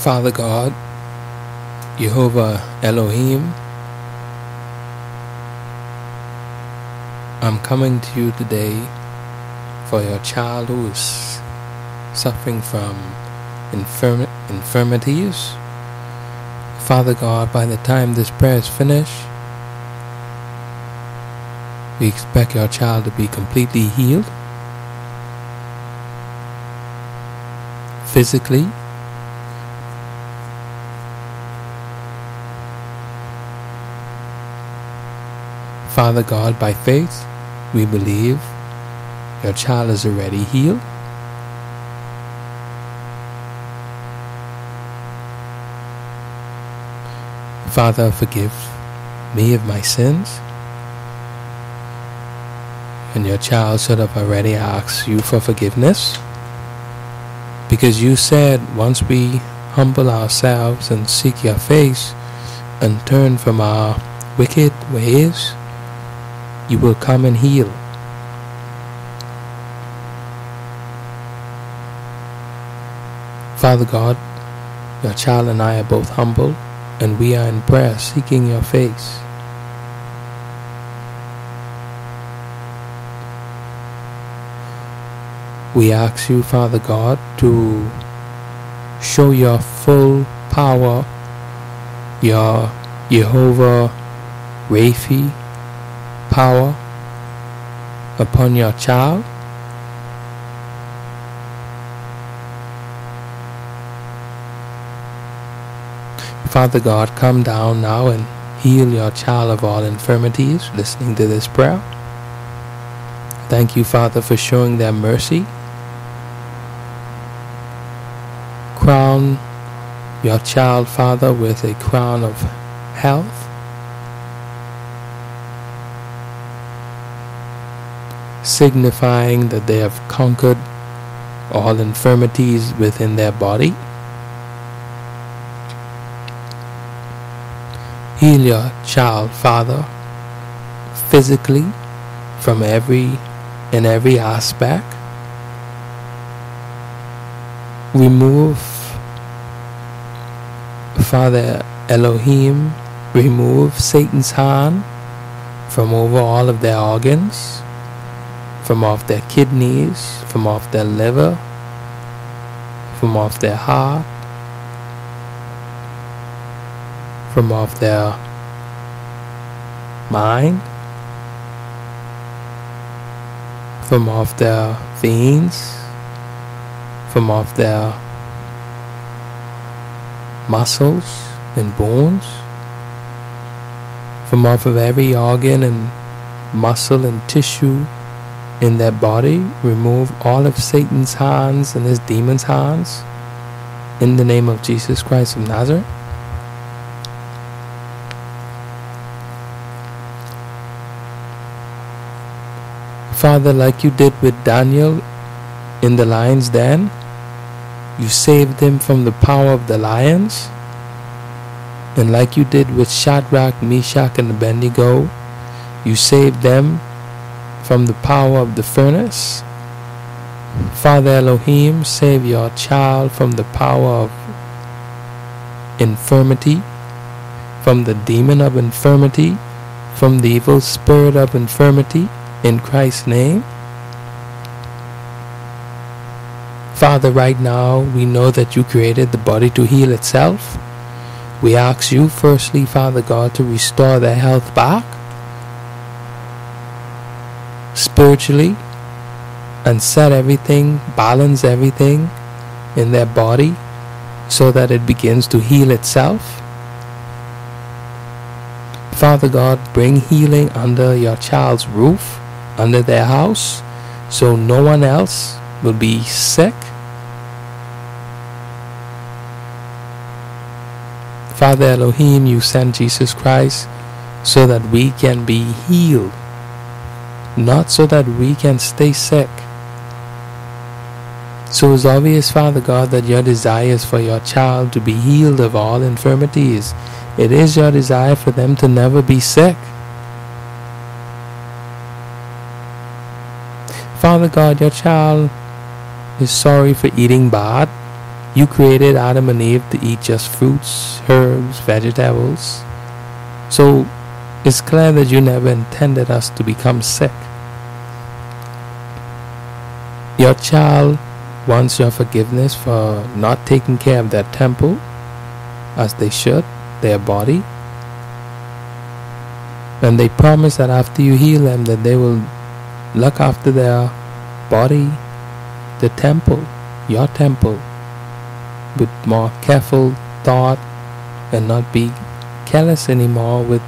Father God, Jehovah Elohim, I'm coming to you today for your child who is suffering from infirm- infirmities. Father God, by the time this prayer is finished, we expect your child to be completely healed physically, Father God, by faith, we believe your child is already healed. Father, forgive me of my sins. And your child should have already asked you for forgiveness. Because you said once we humble ourselves and seek your face and turn from our wicked ways, you will come and heal. Father God, your child and I are both humble, and we are in prayer seeking your face. We ask you, Father God, to show your full power, your Jehovah Raphi power upon your child. Father God, come down now and heal your child of all infirmities listening to this prayer. Thank you, Father, for showing them mercy. Crown your child, Father, with a crown of health. Signifying that they have conquered all infirmities within their body. Heal your child, Father, physically from every in every aspect. Remove, Father Elohim, remove Satan's hand from over all of their organs, from off their kidneys, from off their liver, from off their heart, from off their mind, from off their veins, from off their muscles and bones, from off of every organ and muscle and tissue in their body. Remove all of Satan's hands and his demon's hands in the name of Jesus Christ of Nazareth. Father, like you did with Daniel in the lion's den, you saved him from the power of the lions. And like you did with Shadrach, Meshach, and Abednego, you saved them from the power of the furnace. Father Elohim, save your child from the power of infirmity, from the demon of infirmity, from the evil spirit of infirmity in Christ's name. Father, right now we know that you created the body to heal itself. We ask you, firstly, Father God, to restore their health back spiritually and set everything, balance everything in their body so that it begins to heal itself. Father God, bring healing under your child's roof under their house so no one else will be sick. Father Elohim, you sent Jesus Christ so that we can be healed, not so that we can stay sick. So it's obvious, Father God, that your desire is for your child to be healed of all infirmities. It is your desire for them to never be sick. Father God, your child is sorry for eating bad. You created Adam and Eve to eat just fruits, herbs, vegetables. So it's clear that you never intended us to become sick. Your child wants your forgiveness for not taking care of their temple as they should, their body. And they promise that after you heal them that they will look after their body, the temple, your temple, with more careful thought and not be careless anymore with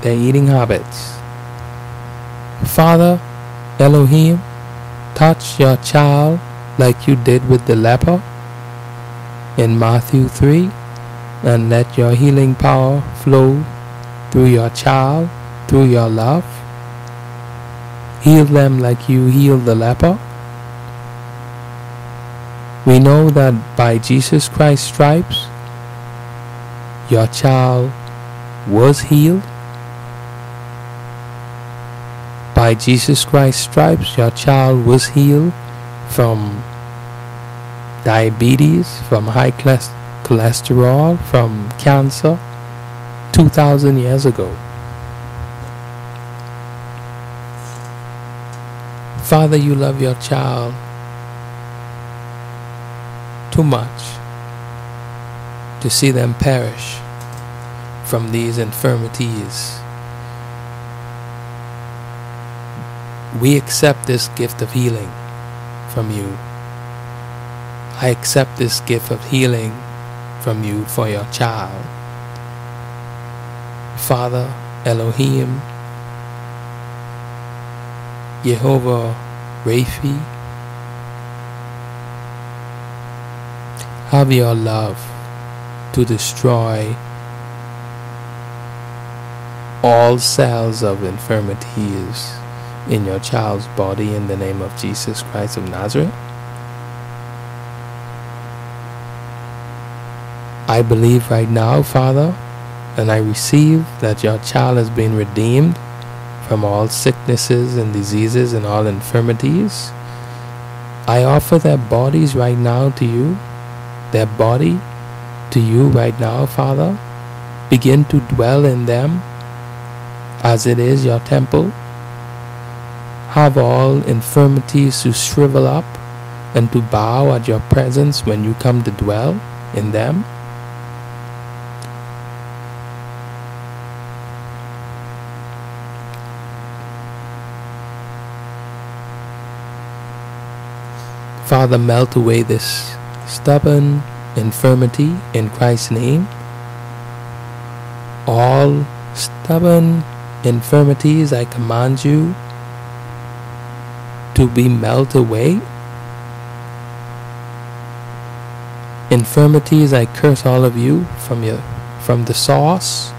their eating habits. Father, Elohim, touch your child like you did with the leper in Matthew 3 and let your healing power flow through your child, through your love. Heal them like you healed the leper. We know that by Jesus Christ's stripes, your child was healed by Jesus Christ's stripes, your child was healed from diabetes, from high cholesterol, from cancer 2,000 years ago. Father, you love your child too much to see them perish from these infirmities we accept this gift of healing from you. I accept this gift of healing from you for your child. Father Elohim, Jehovah Raphi, have your love to destroy all cells of infirmities in your child's body in the name of Jesus Christ of Nazareth. I believe right now, Father, and I receive that your child has been redeemed from all sicknesses and diseases and all infirmities. I offer their bodies right now to you, their body to you right now, Father. Begin to dwell in them as it is your temple have all infirmities to shrivel up and to bow at your presence when you come to dwell in them? Father, melt away this stubborn infirmity in Christ's name. All stubborn infirmities, I command you to be melt away. Infirmities, I curse all of you from your from the source.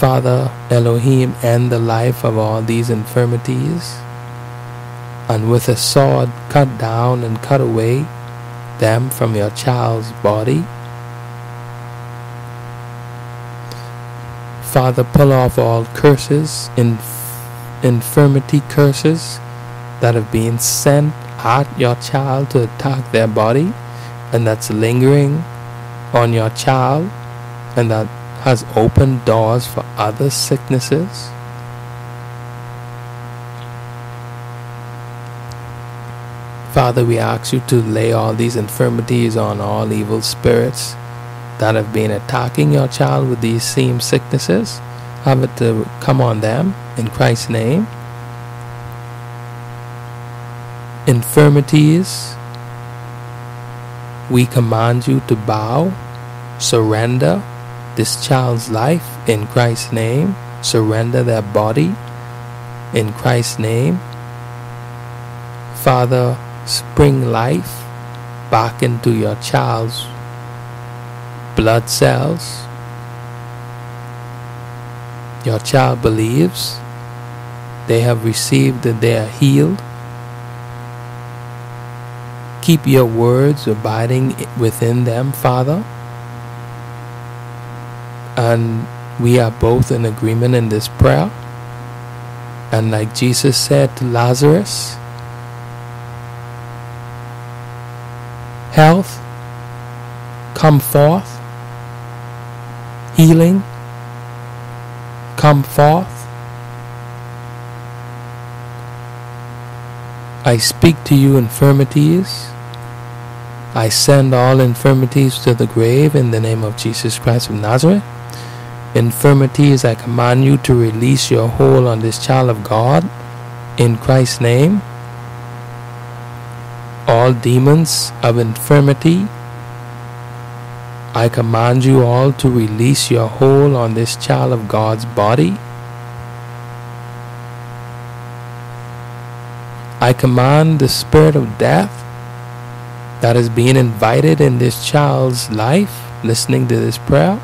Father Elohim, end the life of all these infirmities, and with a sword cut down and cut away them from your child's body. Father, pull off all curses, in infirmity curses that have been sent at your child to attack their body and that's lingering on your child and that has opened doors for other sicknesses. Father, we ask you to lay all these infirmities on all evil spirits that have been attacking your child with these same sicknesses have it to come on them in Christ's name. Infirmities, we command you to bow, surrender this child's life in Christ's name, surrender their body in Christ's name. Father, spring life back into your child's blood cells your child believes, they have received that they are healed. Keep your words abiding within them, Father. And we are both in agreement in this prayer. And like Jesus said to Lazarus, health come forth, healing come forth. I speak to you infirmities. I send all infirmities to the grave in the name of Jesus Christ of Nazareth. Infirmities, I command you to release your hold on this child of God in Christ's name. All demons of infirmity, I command you all to release your hold on this child of God's body I command the spirit of death that is being invited in this child's life, listening to this prayer,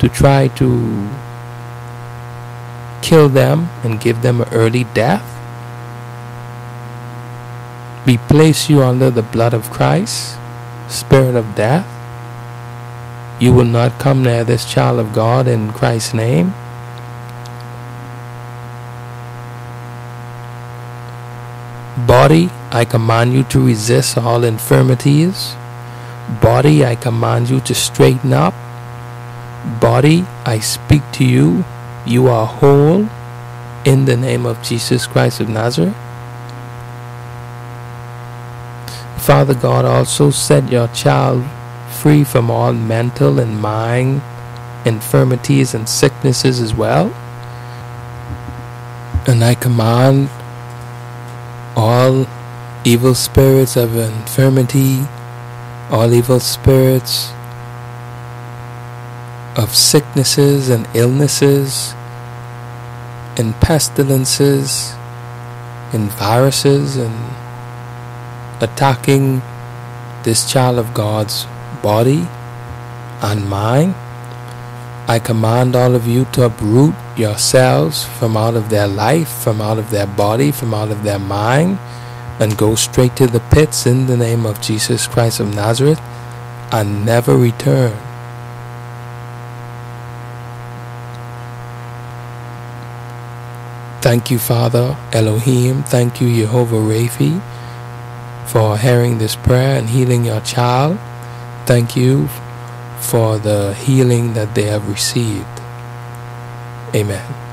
to try to kill them and give them an early death. We place you under the blood of Christ, spirit of death. You will not come near this child of God in Christ's name. Body, I command you to resist all infirmities. Body, I command you to straighten up. Body, I speak to you. You are whole in the name of Jesus Christ of Nazareth. Father God, also set your child free from all mental and mind infirmities and sicknesses as well. And I command all evil spirits of infirmity, all evil spirits of sicknesses and illnesses and pestilences and viruses and attacking this child of God's body and mind. I command all of you to uproot yourselves from out of their life, from out of their body, from out of their mind, and go straight to the pits in the name of Jesus Christ of Nazareth and never return. Thank you, Father Elohim. Thank you, Jehovah Raphi, for hearing this prayer and healing your child. Thank you for the healing that they have received. Amen.